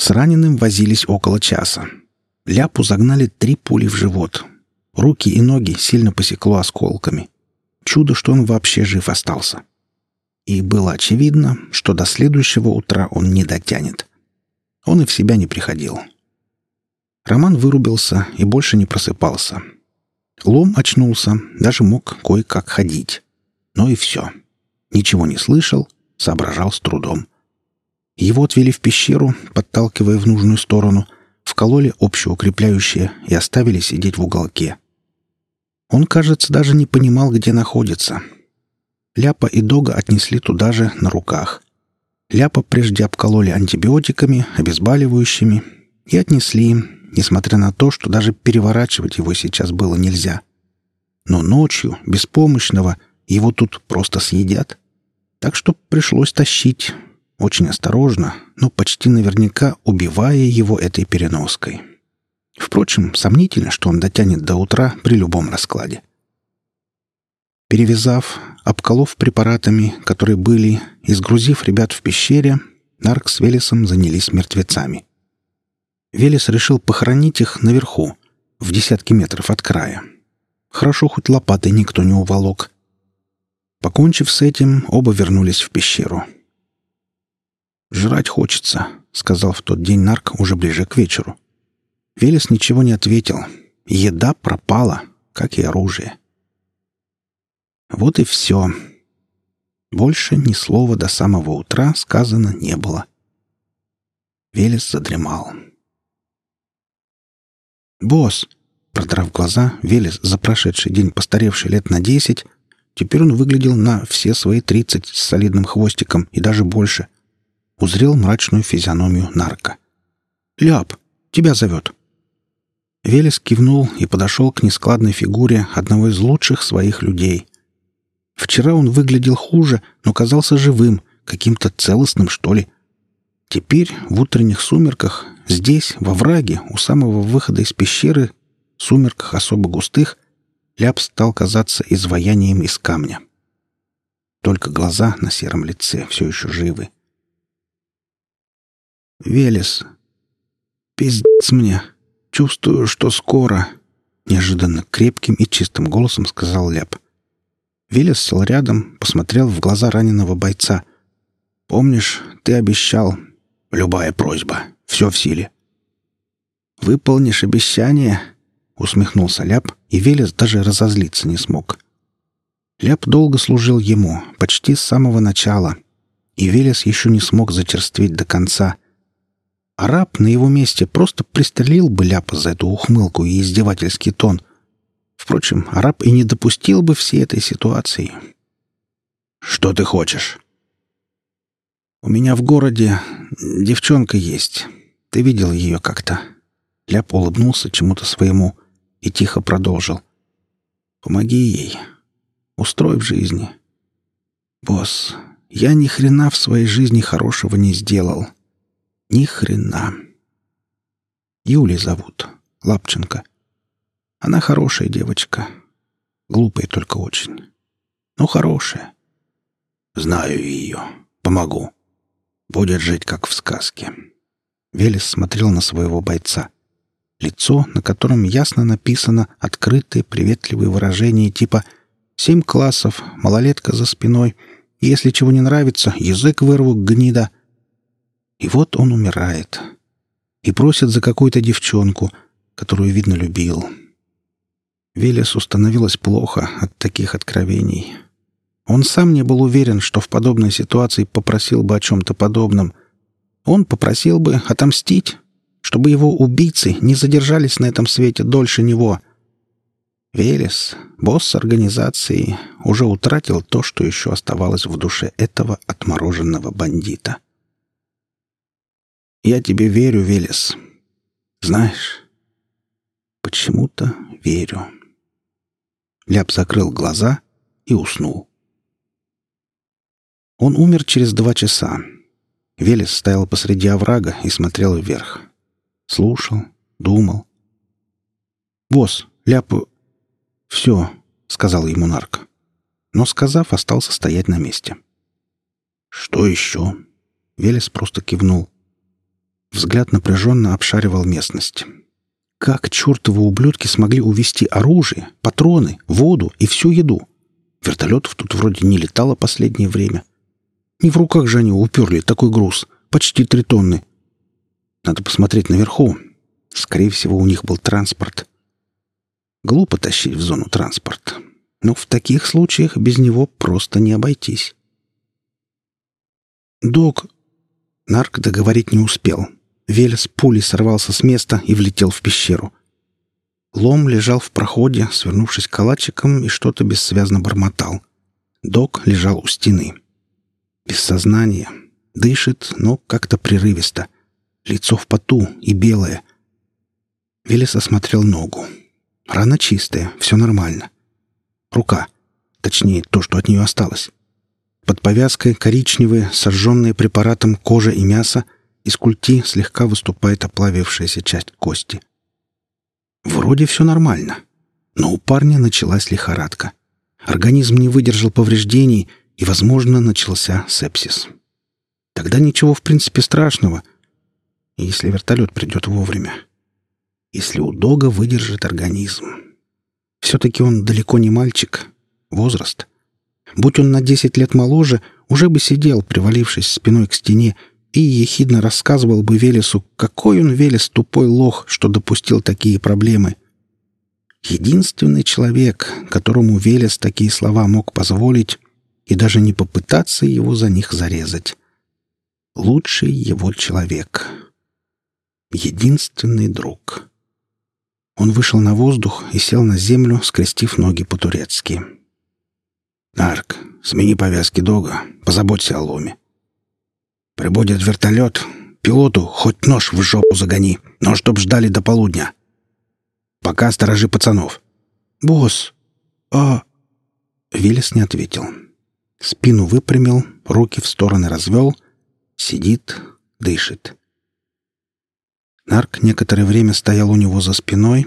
С раненым возились около часа. Ляпу загнали три пули в живот. Руки и ноги сильно посекло осколками. Чудо, что он вообще жив остался. И было очевидно, что до следующего утра он не дотянет. Он и в себя не приходил. Роман вырубился и больше не просыпался. Лом очнулся, даже мог кое-как ходить. Но и все. Ничего не слышал, соображал с трудом. Его отвели в пещеру, подталкивая в нужную сторону, вкололи общеукрепляющее и оставили сидеть в уголке. Он, кажется, даже не понимал, где находится. Ляпа и Дога отнесли туда же на руках. Ляпа прежде обкололи антибиотиками, обезболивающими и отнесли, несмотря на то, что даже переворачивать его сейчас было нельзя. Но ночью, беспомощного, его тут просто съедят. Так что пришлось тащить, очень осторожно, но почти наверняка убивая его этой переноской. Впрочем, сомнительно, что он дотянет до утра при любом раскладе. Перевязав, обколов препаратами, которые были, и сгрузив ребят в пещере, Нарк с Велесом занялись мертвецами. Велес решил похоронить их наверху, в десятки метров от края. Хорошо, хоть лопатой никто не уволок. Покончив с этим, оба вернулись в пещеру. «Жрать хочется», — сказал в тот день Нарк уже ближе к вечеру. Велес ничего не ответил. Еда пропала, как и оружие. Вот и все. Больше ни слова до самого утра сказано не было. Велес задремал. «Босс!» Продрав глаза, Велес, за прошедший день постаревший лет на десять, теперь он выглядел на все свои тридцать с солидным хвостиком и даже больше. Узрел мрачную физиономию нарка. «Ляп, тебя зовет!» Велес кивнул и подошел к нескладной фигуре одного из лучших своих людей. Вчера он выглядел хуже, но казался живым, каким-то целостным, что ли. Теперь, в утренних сумерках, здесь, во враге, у самого выхода из пещеры, сумерках особо густых, Ляп стал казаться изваянием из камня. Только глаза на сером лице все еще живы. «Велес, пиздец мне!» Чувствую, что скоро, неожиданно крепким и чистым голосом сказал Ляп. Велес сел рядом, посмотрел в глаза раненого бойца. Помнишь, ты обещал любая просьба, все в силе. Выполнишь обещание? усмехнулся Ляп, и Велес даже разозлиться не смог. Ляп долго служил ему, почти с самого начала, и Велес еще не смог зачерстветь до конца — Араб на его месте просто пристрелил бы ляпа за эту ухмылку и издевательский тон. Впрочем, араб и не допустил бы всей этой ситуации. «Что ты хочешь?» «У меня в городе девчонка есть. Ты видел ее как-то?» Ляп улыбнулся чему-то своему и тихо продолжил. «Помоги ей. Устрой в жизни. Босс, я ни хрена в своей жизни хорошего не сделал. Ни хрена. Юли зовут. Лапченко. Она хорошая девочка. Глупая только очень. Но хорошая. Знаю ее. Помогу. Будет жить, как в сказке. Велес смотрел на своего бойца. Лицо, на котором ясно написано открытые приветливые выражения типа «семь классов, малолетка за спиной», «если чего не нравится, язык вырву, гнида», и вот он умирает. И просит за какую-то девчонку, которую, видно, любил. Велесу становилось плохо от таких откровений. Он сам не был уверен, что в подобной ситуации попросил бы о чем-то подобном. Он попросил бы отомстить, чтобы его убийцы не задержались на этом свете дольше него. Велес, босс организации, уже утратил то, что еще оставалось в душе этого отмороженного бандита. Я тебе верю, Велес. Знаешь, почему-то верю. Ляп закрыл глаза и уснул. Он умер через два часа. Велес стоял посреди оврага и смотрел вверх. Слушал, думал. «Босс, Ляп...» «Все», — сказал ему нарк. Но, сказав, остался стоять на месте. «Что еще?» Велес просто кивнул. Взгляд напряженно обшаривал местность. Как чертовы ублюдки смогли увести оружие, патроны, воду и всю еду? Вертолетов тут вроде не летало последнее время. Не в руках же они уперли такой груз. Почти три тонны. Надо посмотреть наверху. Скорее всего, у них был транспорт. Глупо тащить в зону транспорт. Но в таких случаях без него просто не обойтись. «Док...» Нарк договорить не успел. Велес пулей сорвался с места и влетел в пещеру. Лом лежал в проходе, свернувшись калачиком, и что-то бессвязно бормотал. Док лежал у стены. Без сознания. Дышит, но как-то прерывисто. Лицо в поту и белое. Велес осмотрел ногу. Рана чистая, все нормально. Рука. Точнее, то, что от нее осталось. Под повязкой коричневые, сожженные препаратом кожа и мясо, из культи слегка выступает оплавившаяся часть кости. Вроде все нормально. Но у парня началась лихорадка. Организм не выдержал повреждений, и, возможно, начался сепсис. Тогда ничего, в принципе, страшного, если вертолет придет вовремя. Если у Дога выдержит организм. Все-таки он далеко не мальчик. Возраст. Будь он на десять лет моложе, уже бы сидел, привалившись спиной к стене, и ехидно рассказывал бы Велесу, какой он, Велес, тупой лох, что допустил такие проблемы. Единственный человек, которому Велес такие слова мог позволить и даже не попытаться его за них зарезать. Лучший его человек. Единственный друг. Он вышел на воздух и сел на землю, скрестив ноги по-турецки. «Арк, смени повязки Дога, позаботься о ломе. Прибудет вертолет, пилоту хоть нож в жопу загони, но чтоб ждали до полудня. Пока сторожи пацанов». «Босс, а...» Виллис не ответил. Спину выпрямил, руки в стороны развел. Сидит, дышит. Нарк некоторое время стоял у него за спиной,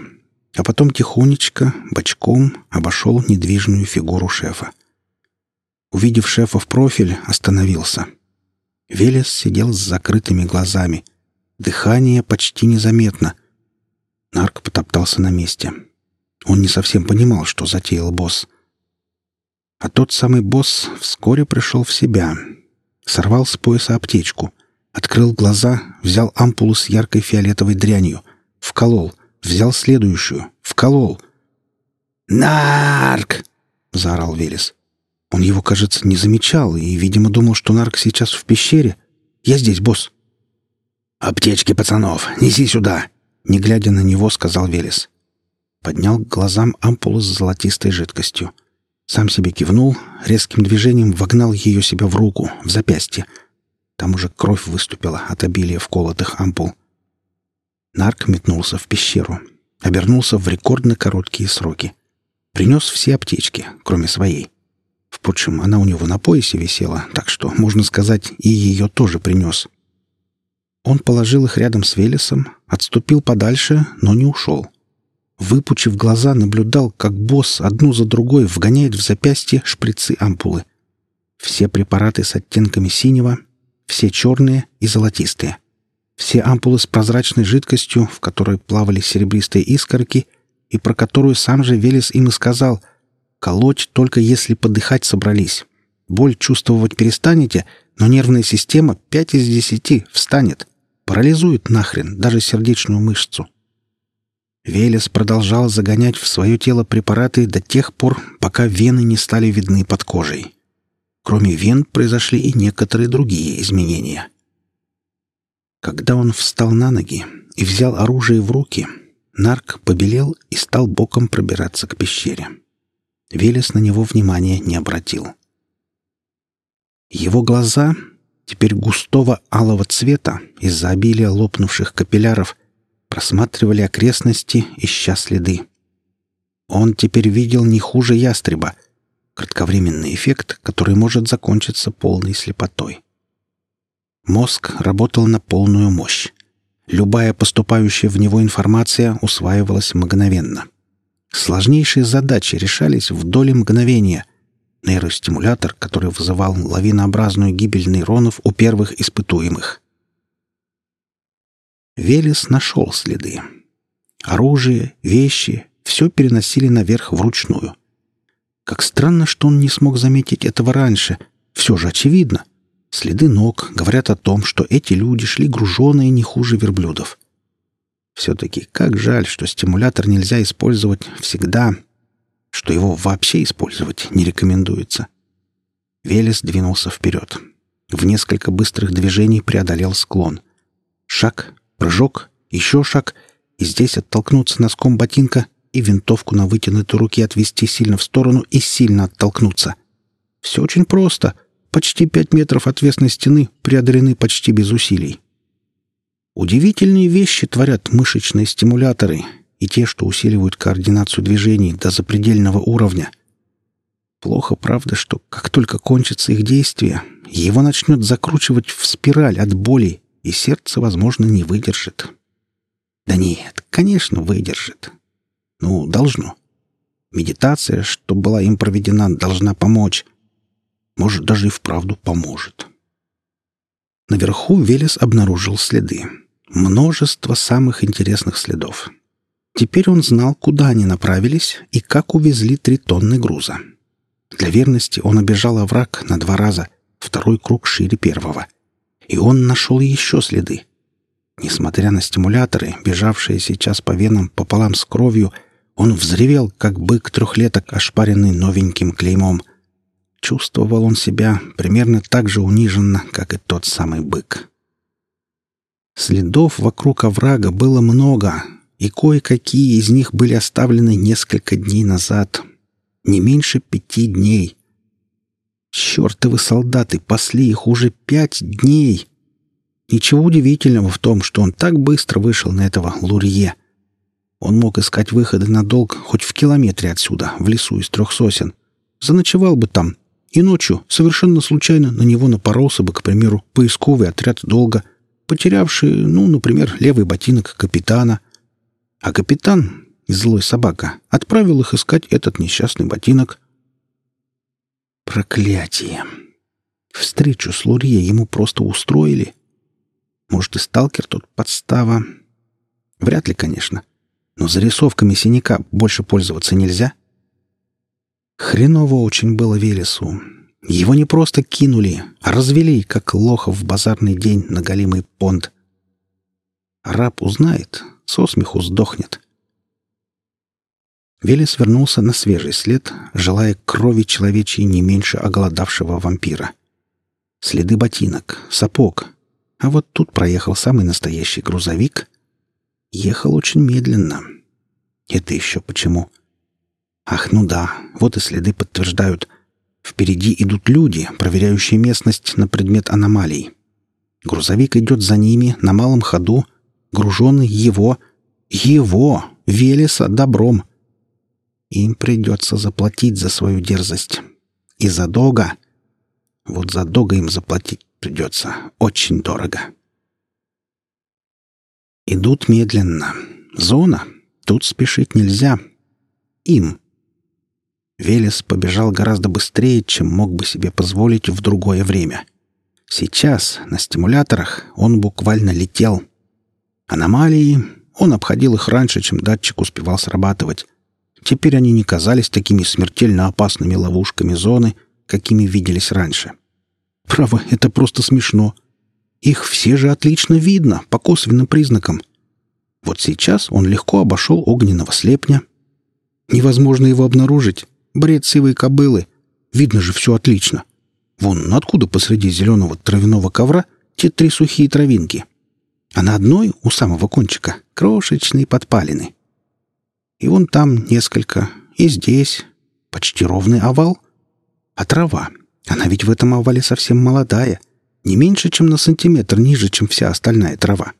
а потом тихонечко, бочком обошел недвижную фигуру шефа. Увидев шефа в профиль, остановился. Велес сидел с закрытыми глазами. Дыхание почти незаметно. Нарк потоптался на месте. Он не совсем понимал, что затеял босс. А тот самый босс вскоре пришел в себя. Сорвал с пояса аптечку. Открыл глаза, взял ампулу с яркой фиолетовой дрянью. Вколол. Взял следующую. Вколол. «Нарк!» — заорал Велес. Он его, кажется, не замечал и, видимо, думал, что Нарк сейчас в пещере. «Я здесь, босс». «Аптечки пацанов! Неси сюда!» Не глядя на него, сказал Велес. Поднял к глазам ампулу с золотистой жидкостью. Сам себе кивнул, резким движением вогнал ее себе в руку, в запястье. Там уже кровь выступила от обилия вколотых ампул. Нарк метнулся в пещеру. Обернулся в рекордно короткие сроки. Принес все аптечки, кроме своей. Впрочем, она у него на поясе висела, так что, можно сказать, и ее тоже принес. Он положил их рядом с Велесом, отступил подальше, но не ушел. Выпучив глаза, наблюдал, как босс одну за другой вгоняет в запястье шприцы ампулы. Все препараты с оттенками синего, все черные и золотистые. Все ампулы с прозрачной жидкостью, в которой плавали серебристые искорки, и про которую сам же Велес им и сказал — Колоть только если подыхать собрались. Боль чувствовать перестанете, но нервная система 5 из 10 встанет. Парализует нахрен даже сердечную мышцу. Велес продолжал загонять в свое тело препараты до тех пор, пока вены не стали видны под кожей. Кроме вен произошли и некоторые другие изменения. Когда он встал на ноги и взял оружие в руки, нарк побелел и стал боком пробираться к пещере. Велес на него внимания не обратил. Его глаза, теперь густого алого цвета из-за обилия лопнувших капилляров, просматривали окрестности, ища следы. Он теперь видел не хуже ястреба, кратковременный эффект, который может закончиться полной слепотой. Мозг работал на полную мощь. Любая поступающая в него информация усваивалась мгновенно. Сложнейшие задачи решались в доли мгновения. Нейростимулятор, который вызывал лавинообразную гибель нейронов у первых испытуемых. Велес нашел следы. Оружие, вещи — все переносили наверх вручную. Как странно, что он не смог заметить этого раньше. Все же очевидно. Следы ног говорят о том, что эти люди шли груженные не хуже верблюдов. Все-таки как жаль, что стимулятор нельзя использовать всегда, что его вообще использовать не рекомендуется. Велес двинулся вперед. В несколько быстрых движений преодолел склон. Шаг, прыжок, еще шаг, и здесь оттолкнуться носком ботинка и винтовку на вытянутой руке отвести сильно в сторону и сильно оттолкнуться. Все очень просто. Почти пять метров отвесной стены преодолены почти без усилий. Удивительные вещи творят мышечные стимуляторы и те, что усиливают координацию движений до запредельного уровня. Плохо, правда, что как только кончится их действие, его начнет закручивать в спираль от боли, и сердце, возможно, не выдержит. Да нет, конечно, выдержит. Ну, должно. Медитация, что была им проведена, должна помочь. Может, даже и вправду поможет. Наверху Велес обнаружил следы. Множество самых интересных следов. Теперь он знал, куда они направились и как увезли три тонны груза. Для верности он обежал овраг на два раза, второй круг шире первого. И он нашел еще следы. Несмотря на стимуляторы, бежавшие сейчас по венам пополам с кровью, он взревел, как бык трехлеток, ошпаренный новеньким клеймом. Чувствовал он себя примерно так же униженно, как и тот самый бык. Следов вокруг оврага было много, и кое-какие из них были оставлены несколько дней назад. Не меньше пяти дней. Чертовы солдаты пасли их уже пять дней. Ничего удивительного в том, что он так быстро вышел на этого Лурье. Он мог искать выходы на долг хоть в километре отсюда, в лесу из трех сосен. Заночевал бы там, и ночью, совершенно случайно, на него напоролся бы, к примеру, поисковый отряд долга — потерявший, ну, например, левый ботинок капитана. А капитан, злой собака, отправил их искать этот несчастный ботинок. Проклятие! Встречу с Лурье ему просто устроили. Может, и сталкер тут подстава. Вряд ли, конечно. Но зарисовками синяка больше пользоваться нельзя. Хреново очень было Велесу. Его не просто кинули, а развели, как лоха в базарный день на голимый понт. Раб узнает, со смеху сдохнет. Велес вернулся на свежий след, желая крови человечьей не меньше оголодавшего вампира. Следы ботинок, сапог. А вот тут проехал самый настоящий грузовик. Ехал очень медленно. Это еще почему? Ах, ну да, вот и следы подтверждают. Впереди идут люди, проверяющие местность на предмет аномалий. Грузовик идет за ними на малом ходу, груженный его, его, Велеса, добром. Им придется заплатить за свою дерзость. И за Дога. Вот за Дога им заплатить придется очень дорого. Идут медленно. Зона. Тут спешить нельзя. Им. Велес побежал гораздо быстрее, чем мог бы себе позволить в другое время. Сейчас, на стимуляторах, он буквально летел. Аномалии... Он обходил их раньше, чем датчик успевал срабатывать. Теперь они не казались такими смертельно опасными ловушками зоны, какими виделись раньше. Право, это просто смешно. Их все же отлично видно, по косвенным признакам. Вот сейчас он легко обошел огненного слепня. Невозможно его обнаружить. Бред сивой кобылы. Видно же все отлично. Вон, откуда посреди зеленого травяного ковра те три сухие травинки? А на одной, у самого кончика, крошечные подпалины. И вон там несколько, и здесь. Почти ровный овал. А трава, она ведь в этом овале совсем молодая. Не меньше, чем на сантиметр ниже, чем вся остальная трава.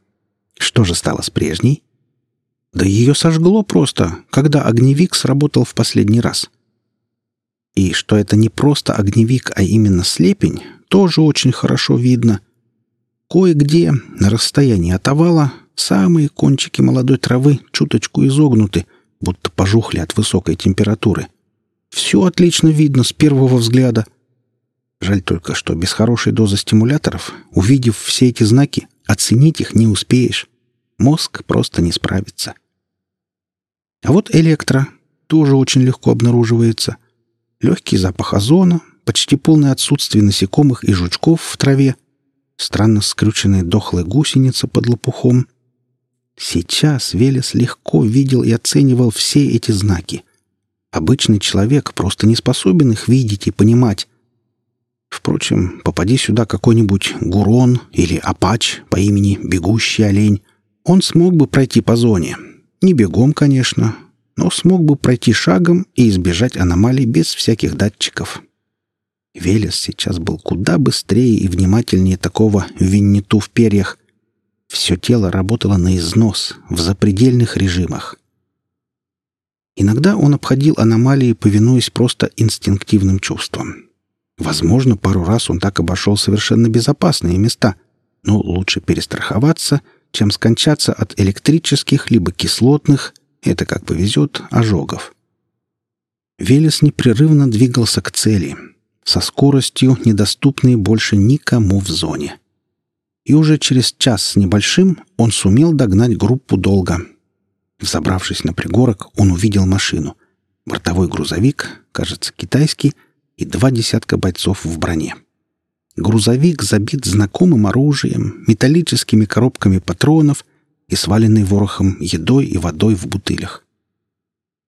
Что же стало с прежней? Да ее сожгло просто, когда огневик сработал в последний раз — и что это не просто огневик, а именно слепень, тоже очень хорошо видно. Кое-где, на расстоянии от овала, самые кончики молодой травы чуточку изогнуты, будто пожухли от высокой температуры. Все отлично видно с первого взгляда. Жаль только, что без хорошей дозы стимуляторов, увидев все эти знаки, оценить их не успеешь. Мозг просто не справится. А вот электро тоже очень легко обнаруживается. Легкий запах озона, почти полное отсутствие насекомых и жучков в траве, странно скрюченная дохлая гусеница под лопухом. Сейчас Велес легко видел и оценивал все эти знаки. Обычный человек просто не способен их видеть и понимать. Впрочем, попади сюда какой-нибудь Гурон или Апач по имени Бегущий олень, он смог бы пройти по зоне. Не бегом, конечно, но смог бы пройти шагом и избежать аномалий без всяких датчиков. Велес сейчас был куда быстрее и внимательнее такого винниту в перьях. Все тело работало на износ, в запредельных режимах. Иногда он обходил аномалии, повинуясь просто инстинктивным чувствам. Возможно, пару раз он так обошел совершенно безопасные места, но лучше перестраховаться, чем скончаться от электрических либо кислотных, это как повезет, ожогов. Велес непрерывно двигался к цели — со скоростью, недоступной больше никому в зоне. И уже через час с небольшим он сумел догнать группу долго. Взобравшись на пригорок, он увидел машину. Бортовой грузовик, кажется, китайский, и два десятка бойцов в броне. Грузовик забит знакомым оружием, металлическими коробками патронов и сваленный ворохом едой и водой в бутылях.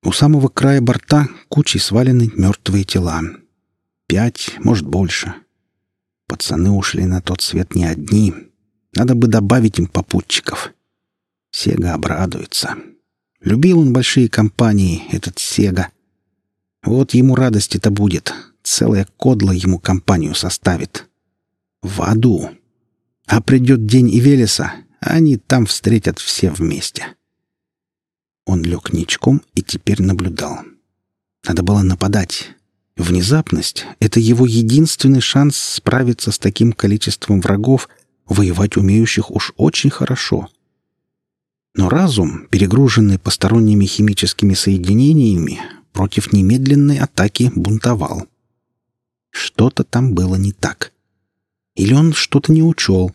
У самого края борта кучей свалены мертвые тела, Пять, может, больше. Пацаны ушли на тот свет не одни. Надо бы добавить им попутчиков. Сега обрадуется. Любил он большие компании, этот Сега. Вот ему радости-то будет. Целая кодла ему компанию составит. В аду. А придет день и Велеса, они там встретят все вместе. Он лег ничком и теперь наблюдал. Надо было нападать, Внезапность — это его единственный шанс справиться с таким количеством врагов, воевать умеющих уж очень хорошо. Но разум, перегруженный посторонними химическими соединениями, против немедленной атаки бунтовал. Что-то там было не так. Или он что-то не учел.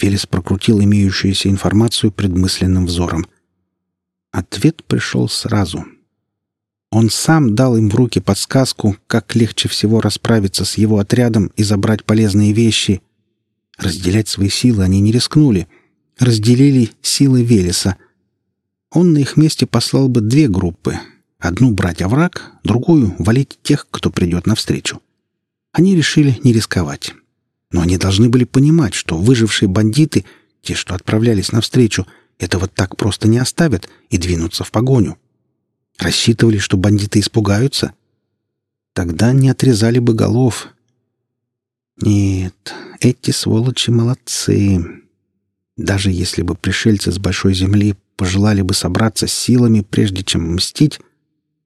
Велес прокрутил имеющуюся информацию предмысленным взором. Ответ пришел сразу — он сам дал им в руки подсказку, как легче всего расправиться с его отрядом и забрать полезные вещи. Разделять свои силы они не рискнули. Разделили силы Велеса. Он на их месте послал бы две группы. Одну брать овраг, другую — валить тех, кто придет навстречу. Они решили не рисковать. Но они должны были понимать, что выжившие бандиты, те, что отправлялись навстречу, это вот так просто не оставят и двинутся в погоню. Рассчитывали, что бандиты испугаются? Тогда не отрезали бы голов. Нет, эти сволочи молодцы. Даже если бы пришельцы с большой земли пожелали бы собраться силами, прежде чем мстить,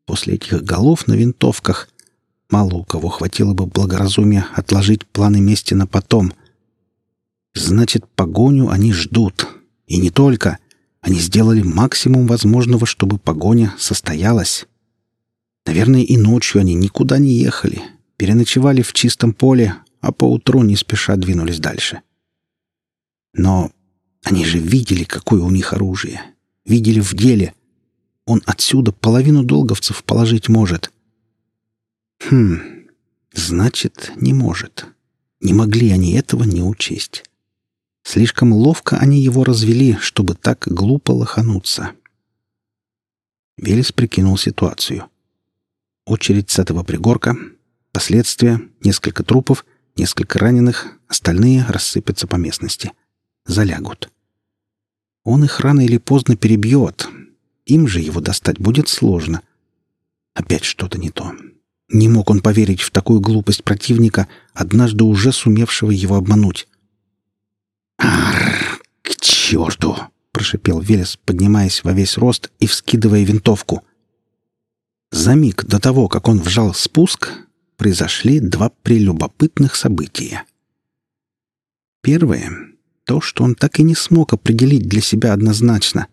после этих голов на винтовках мало у кого хватило бы благоразумия отложить планы мести на потом. Значит, погоню они ждут. И не только. Они сделали максимум возможного, чтобы погоня состоялась. Наверное, и ночью они никуда не ехали. Переночевали в чистом поле, а поутру не спеша двинулись дальше. Но они же видели, какое у них оружие. Видели в деле. Он отсюда половину долговцев положить может. Хм, значит, не может. Не могли они этого не учесть. Слишком ловко они его развели, чтобы так глупо лохануться. Велес прикинул ситуацию. Очередь с этого пригорка, последствия, несколько трупов, несколько раненых, остальные рассыпятся по местности. Залягут. Он их рано или поздно перебьет. Им же его достать будет сложно. Опять что-то не то. Не мог он поверить в такую глупость противника, однажды уже сумевшего его обмануть. «Арр, к черту!» — прошипел Велес, поднимаясь во весь рост и вскидывая винтовку. За миг до того, как он вжал спуск, произошли два прелюбопытных события. Первое — то, что он так и не смог определить для себя однозначно.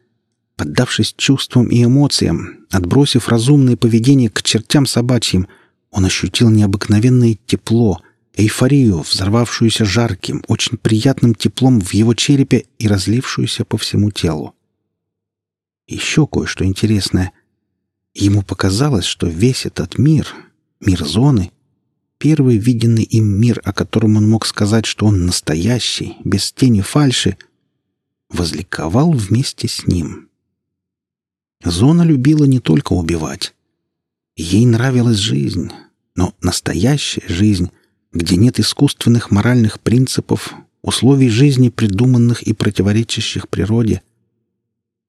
Поддавшись чувствам и эмоциям, отбросив разумное поведение к чертям собачьим, он ощутил необыкновенное тепло, эйфорию, взорвавшуюся жарким, очень приятным теплом в его черепе и разлившуюся по всему телу. Еще кое-что интересное. Ему показалось, что весь этот мир, мир зоны, первый виденный им мир, о котором он мог сказать, что он настоящий, без тени фальши, возликовал вместе с ним. Зона любила не только убивать. Ей нравилась жизнь, но настоящая жизнь, где нет искусственных моральных принципов, условий жизни, придуманных и противоречащих природе.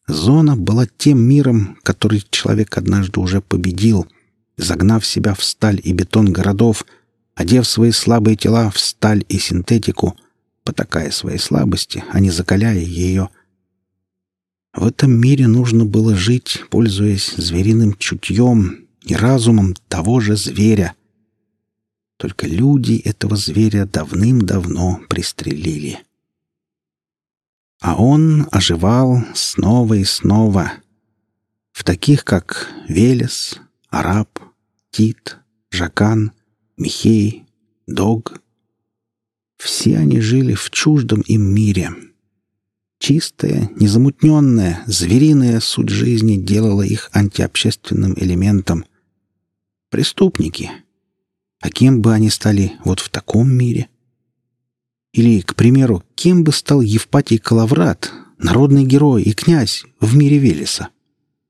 Зона была тем миром, который человек однажды уже победил, загнав себя в сталь и бетон городов, одев свои слабые тела в сталь и синтетику, потакая своей слабости, а не закаляя ее. В этом мире нужно было жить, пользуясь звериным чутьем и разумом того же зверя — только люди этого зверя давным-давно пристрелили. А он оживал снова и снова. В таких, как Велес, Араб, Тит, Жакан, Михей, Дог. Все они жили в чуждом им мире. Чистая, незамутненная, звериная суть жизни делала их антиобщественным элементом. Преступники — а кем бы они стали вот в таком мире? Или, к примеру, кем бы стал Евпатий Калаврат, народный герой и князь в мире Велеса?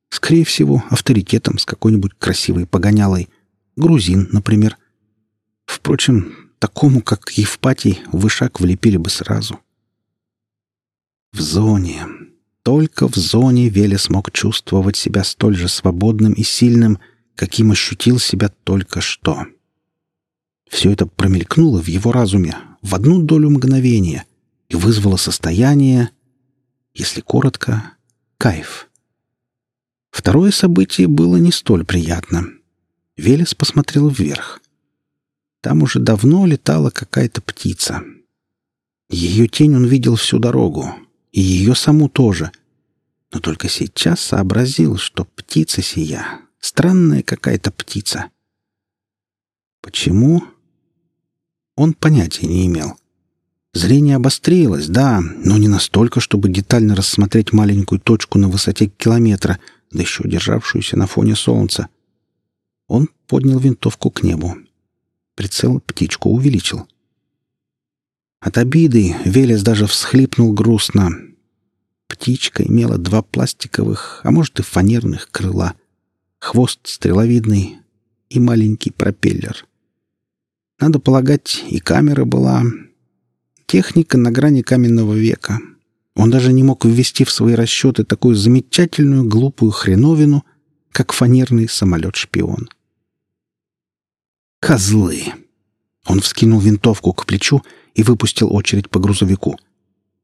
Скорее всего, авторитетом с какой-нибудь красивой погонялой. Грузин, например. Впрочем, такому, как Евпатий, вышак влепили бы сразу. В зоне, только в зоне Велес мог чувствовать себя столь же свободным и сильным, каким ощутил себя только что. — все это промелькнуло в его разуме в одну долю мгновения и вызвало состояние, если коротко, кайф. Второе событие было не столь приятно. Велес посмотрел вверх. Там уже давно летала какая-то птица. Ее тень он видел всю дорогу, и ее саму тоже. Но только сейчас сообразил, что птица сия — странная какая-то птица. Почему? он понятия не имел. Зрение обострилось, да, но не настолько, чтобы детально рассмотреть маленькую точку на высоте километра, да еще державшуюся на фоне солнца. Он поднял винтовку к небу. Прицел птичку увеличил. От обиды Велес даже всхлипнул грустно. Птичка имела два пластиковых, а может и фанерных крыла, хвост стреловидный и маленький пропеллер — надо полагать, и камера была. Техника на грани каменного века. Он даже не мог ввести в свои расчеты такую замечательную глупую хреновину, как фанерный самолет-шпион. «Козлы!» Он вскинул винтовку к плечу и выпустил очередь по грузовику.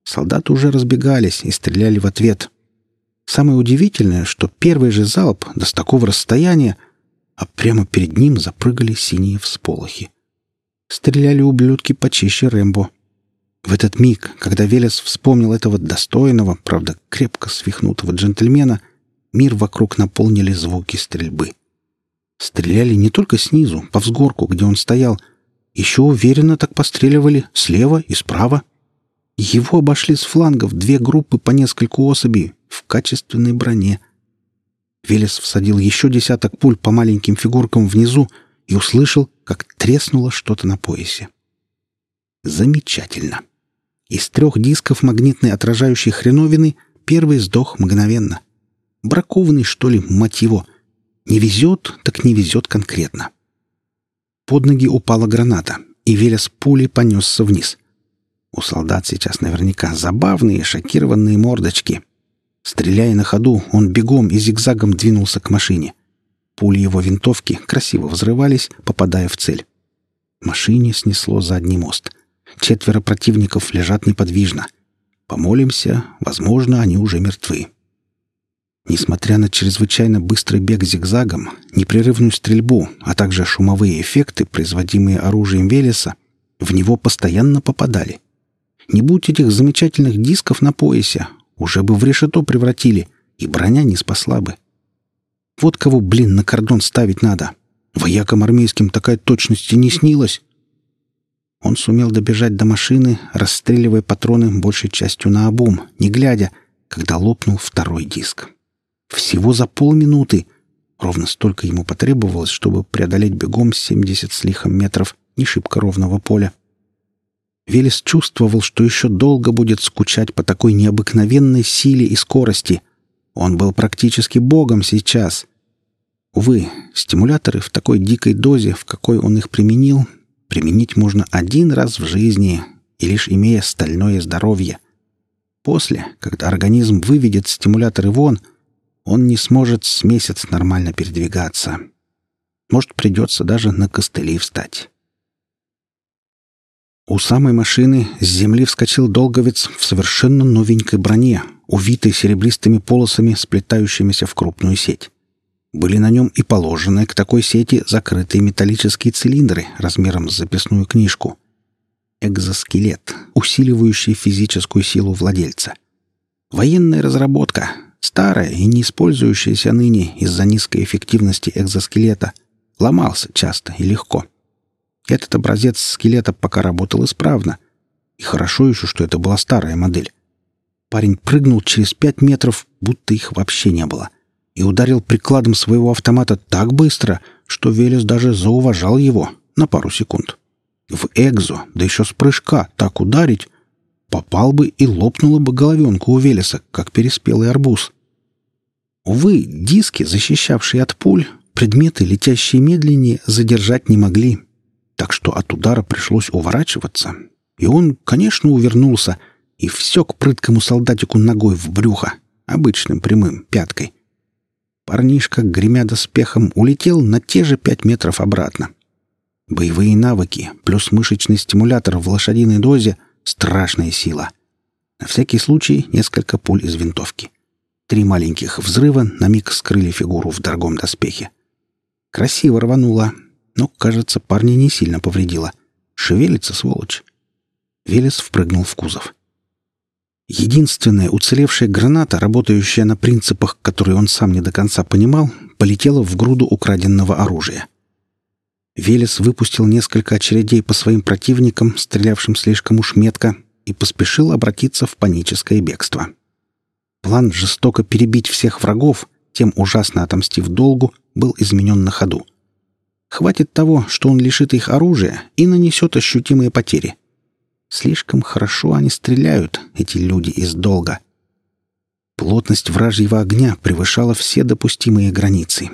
Солдаты уже разбегались и стреляли в ответ. Самое удивительное, что первый же залп, да с такого расстояния, а прямо перед ним запрыгали синие всполохи. Стреляли ублюдки почище Рэмбо. В этот миг, когда Велес вспомнил этого достойного, правда, крепко свихнутого джентльмена, мир вокруг наполнили звуки стрельбы. Стреляли не только снизу, по взгорку, где он стоял, еще уверенно так постреливали слева и справа. Его обошли с флангов две группы по нескольку особей в качественной броне. Велес всадил еще десяток пуль по маленьким фигуркам внизу, и услышал, как треснуло что-то на поясе. Замечательно. Из трех дисков магнитной отражающей хреновины первый сдох мгновенно. Бракованный, что ли, мать его. Не везет, так не везет конкретно. Под ноги упала граната, и Велес пулей понесся вниз. У солдат сейчас наверняка забавные, шокированные мордочки. Стреляя на ходу, он бегом и зигзагом двинулся к машине — Пули его винтовки красиво взрывались, попадая в цель. Машине снесло задний мост. Четверо противников лежат неподвижно. Помолимся, возможно, они уже мертвы. Несмотря на чрезвычайно быстрый бег зигзагом, непрерывную стрельбу, а также шумовые эффекты, производимые оружием Велеса, в него постоянно попадали. Не будь этих замечательных дисков на поясе, уже бы в решето превратили, и броня не спасла бы. Вот кого, блин, на кордон ставить надо. Воякам армейским такая точности не снилась. Он сумел добежать до машины, расстреливая патроны большей частью на обум, не глядя, когда лопнул второй диск. Всего за полминуты. Ровно столько ему потребовалось, чтобы преодолеть бегом 70 с лихом метров не шибко ровного поля. Велес чувствовал, что еще долго будет скучать по такой необыкновенной силе и скорости. Он был практически богом сейчас. Увы, стимуляторы в такой дикой дозе, в какой он их применил, применить можно один раз в жизни и лишь имея стальное здоровье. После, когда организм выведет стимуляторы вон, он не сможет с месяц нормально передвигаться. Может, придется даже на костыли встать. У самой машины с земли вскочил долговец в совершенно новенькой броне, увитой серебристыми полосами, сплетающимися в крупную сеть. Были на нем и положенные к такой сети закрытые металлические цилиндры размером с записную книжку. Экзоскелет, усиливающий физическую силу владельца. Военная разработка, старая и не использующаяся ныне из-за низкой эффективности экзоскелета, ломался часто и легко — этот образец скелета пока работал исправно. И хорошо еще, что это была старая модель. Парень прыгнул через пять метров, будто их вообще не было, и ударил прикладом своего автомата так быстро, что Велес даже зауважал его на пару секунд. В экзо, да еще с прыжка, так ударить, попал бы и лопнула бы головенка у Велеса, как переспелый арбуз. Увы, диски, защищавшие от пуль, предметы, летящие медленнее, задержать не могли так что от удара пришлось уворачиваться. И он, конечно, увернулся и всек прыткому солдатику ногой в брюхо, обычным прямым, пяткой. Парнишка, гремя доспехом, улетел на те же пять метров обратно. Боевые навыки плюс мышечный стимулятор в лошадиной дозе — страшная сила. На всякий случай несколько пуль из винтовки. Три маленьких взрыва на миг скрыли фигуру в дорогом доспехе. Красиво рвануло, но, кажется, парня не сильно повредило. Шевелится, сволочь. Велес впрыгнул в кузов. Единственная уцелевшая граната, работающая на принципах, которые он сам не до конца понимал, полетела в груду украденного оружия. Велес выпустил несколько очередей по своим противникам, стрелявшим слишком уж метко, и поспешил обратиться в паническое бегство. План жестоко перебить всех врагов, тем ужасно отомстив долгу, был изменен на ходу — Хватит того, что он лишит их оружия и нанесет ощутимые потери. Слишком хорошо они стреляют, эти люди из долга. Плотность вражьего огня превышала все допустимые границы.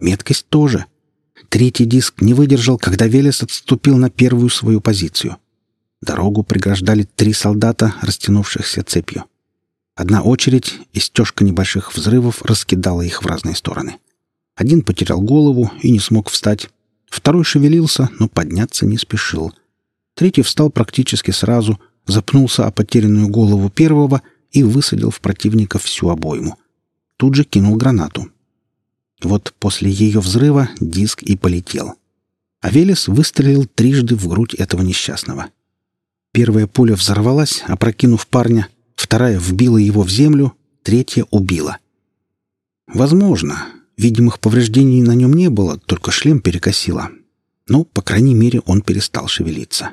Меткость тоже. Третий диск не выдержал, когда Велес отступил на первую свою позицию. Дорогу преграждали три солдата, растянувшихся цепью. Одна очередь и стежка небольших взрывов раскидала их в разные стороны. Один потерял голову и не смог встать. Второй шевелился, но подняться не спешил. Третий встал практически сразу, запнулся о потерянную голову первого и высадил в противника всю обойму. Тут же кинул гранату. Вот после ее взрыва диск и полетел. А Велес выстрелил трижды в грудь этого несчастного. Первая пуля взорвалась, опрокинув парня, вторая вбила его в землю, третья убила. Возможно, Видимых повреждений на нем не было, только шлем перекосило. Но, по крайней мере, он перестал шевелиться.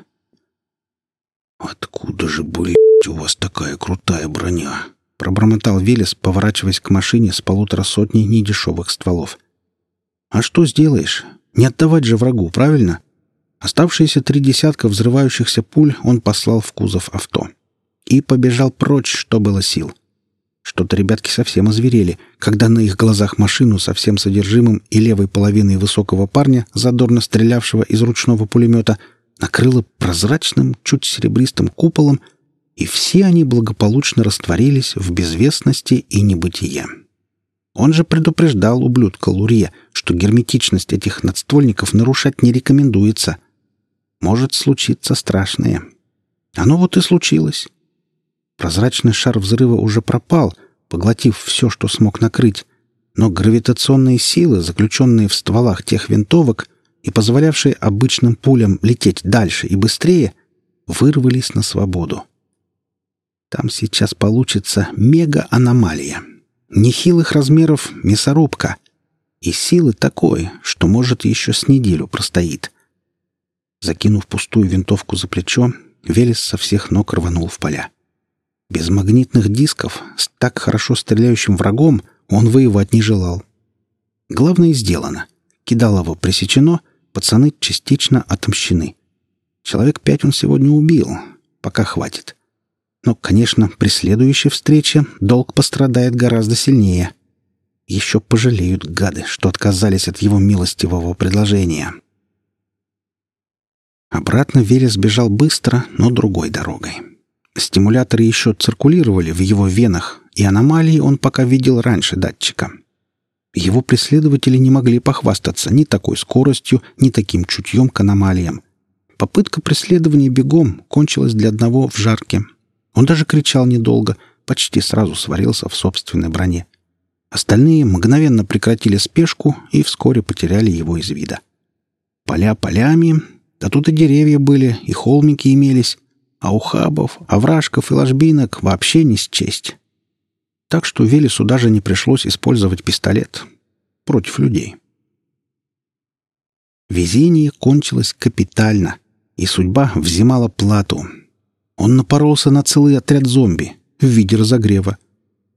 «Откуда же, блядь, у вас такая крутая броня?» — пробормотал Велес, поворачиваясь к машине с полутора сотней недешевых стволов. «А что сделаешь? Не отдавать же врагу, правильно?» Оставшиеся три десятка взрывающихся пуль он послал в кузов авто. И побежал прочь, что было сил. — что-то ребятки совсем озверели, когда на их глазах машину со всем содержимым и левой половиной высокого парня, задорно стрелявшего из ручного пулемета, накрыло прозрачным, чуть серебристым куполом, и все они благополучно растворились в безвестности и небытие. Он же предупреждал ублюдка Лурье, что герметичность этих надствольников нарушать не рекомендуется. Может случиться страшное. Оно вот и случилось. Прозрачный шар взрыва уже пропал, поглотив все, что смог накрыть, но гравитационные силы, заключенные в стволах тех винтовок и позволявшие обычным пулям лететь дальше и быстрее, вырвались на свободу. Там сейчас получится мега-аномалия. Нехилых размеров мясорубка. И силы такой, что, может, еще с неделю простоит. Закинув пустую винтовку за плечо, Велес со всех ног рванул в поля. Без магнитных дисков, с так хорошо стреляющим врагом, он воевать не желал. Главное сделано. Кидалово пресечено, пацаны частично отомщены. Человек пять он сегодня убил. Пока хватит. Но, конечно, при следующей встрече долг пострадает гораздо сильнее. Еще пожалеют гады, что отказались от его милостивого предложения. Обратно Велес бежал быстро, но другой дорогой. Стимуляторы еще циркулировали в его венах, и аномалии он пока видел раньше датчика. Его преследователи не могли похвастаться ни такой скоростью, ни таким чутьем к аномалиям. Попытка преследования бегом кончилась для одного в жарке. Он даже кричал недолго, почти сразу сварился в собственной броне. Остальные мгновенно прекратили спешку и вскоре потеряли его из вида. Поля полями, да тут и деревья были, и холмики имелись, а ухабов, овражков и ложбинок вообще не счесть. Так что Велесу даже не пришлось использовать пистолет против людей. Везение кончилось капитально, и судьба взимала плату. Он напоролся на целый отряд зомби в виде разогрева.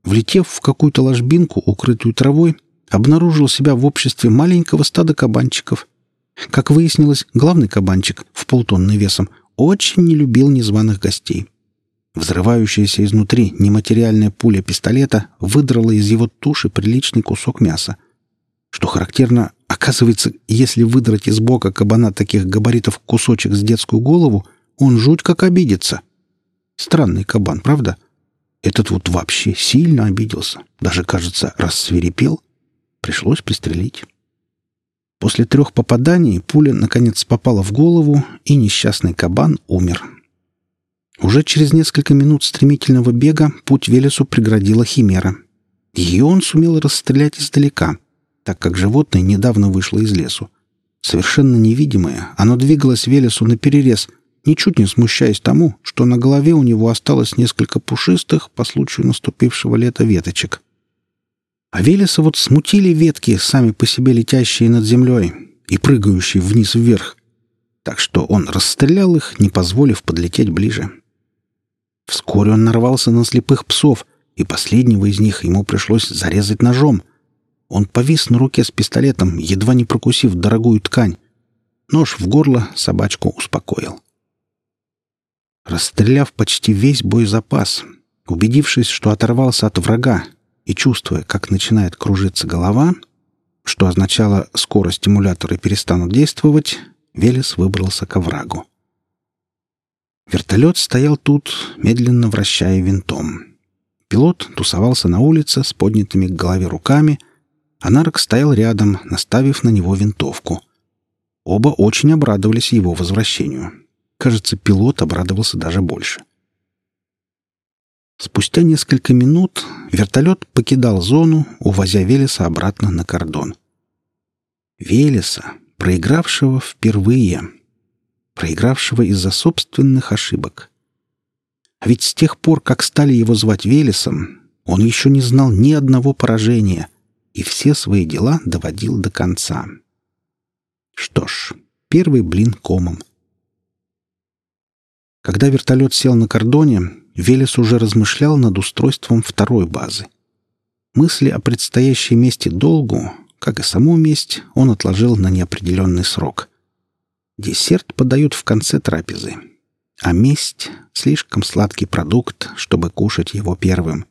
Влетев в какую-то ложбинку, укрытую травой, обнаружил себя в обществе маленького стада кабанчиков. Как выяснилось, главный кабанчик в полтонны весом очень не любил незваных гостей. Взрывающаяся изнутри нематериальная пуля пистолета выдрала из его туши приличный кусок мяса. Что характерно, оказывается, если выдрать из бока кабана таких габаритов кусочек с детскую голову, он жуть как обидится. Странный кабан, правда? Этот вот вообще сильно обиделся. Даже, кажется, рассверепел. Пришлось пристрелить. После трех попаданий пуля, наконец, попала в голову, и несчастный кабан умер. Уже через несколько минут стремительного бега путь Велесу преградила химера. Ее он сумел расстрелять издалека, так как животное недавно вышло из лесу. Совершенно невидимое, оно двигалось Велесу на перерез, ничуть не смущаясь тому, что на голове у него осталось несколько пушистых по случаю наступившего лета веточек. А Велеса вот смутили ветки, сами по себе летящие над землей и прыгающие вниз-вверх. Так что он расстрелял их, не позволив подлететь ближе. Вскоре он нарвался на слепых псов, и последнего из них ему пришлось зарезать ножом. Он повис на руке с пистолетом, едва не прокусив дорогую ткань. Нож в горло собачку успокоил. Расстреляв почти весь боезапас, убедившись, что оторвался от врага, и чувствуя, как начинает кружиться голова, что означало «скоро стимуляторы перестанут действовать», Велес выбрался к оврагу. Вертолет стоял тут, медленно вращая винтом. Пилот тусовался на улице с поднятыми к голове руками, а Нарок стоял рядом, наставив на него винтовку. Оба очень обрадовались его возвращению. Кажется, пилот обрадовался даже больше. Спустя несколько минут вертолет покидал зону, увозя Велеса обратно на кордон. Велеса, проигравшего впервые, проигравшего из-за собственных ошибок. А ведь с тех пор, как стали его звать Велесом, он еще не знал ни одного поражения и все свои дела доводил до конца. Что ж, первый блин комом. Когда вертолет сел на кордоне, Велес уже размышлял над устройством второй базы. Мысли о предстоящей мести долгу, как и саму месть, он отложил на неопределенный срок. Десерт подают в конце трапезы, а месть — слишком сладкий продукт, чтобы кушать его первым.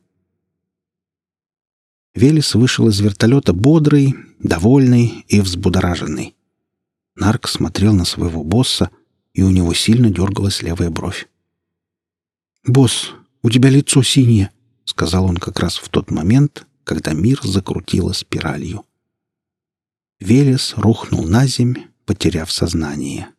Велес вышел из вертолета бодрый, довольный и взбудораженный. Нарк смотрел на своего босса, и у него сильно дергалась левая бровь. «Босс, у тебя лицо синее», — сказал он как раз в тот момент, когда мир закрутило спиралью. Велес рухнул на земь, потеряв сознание.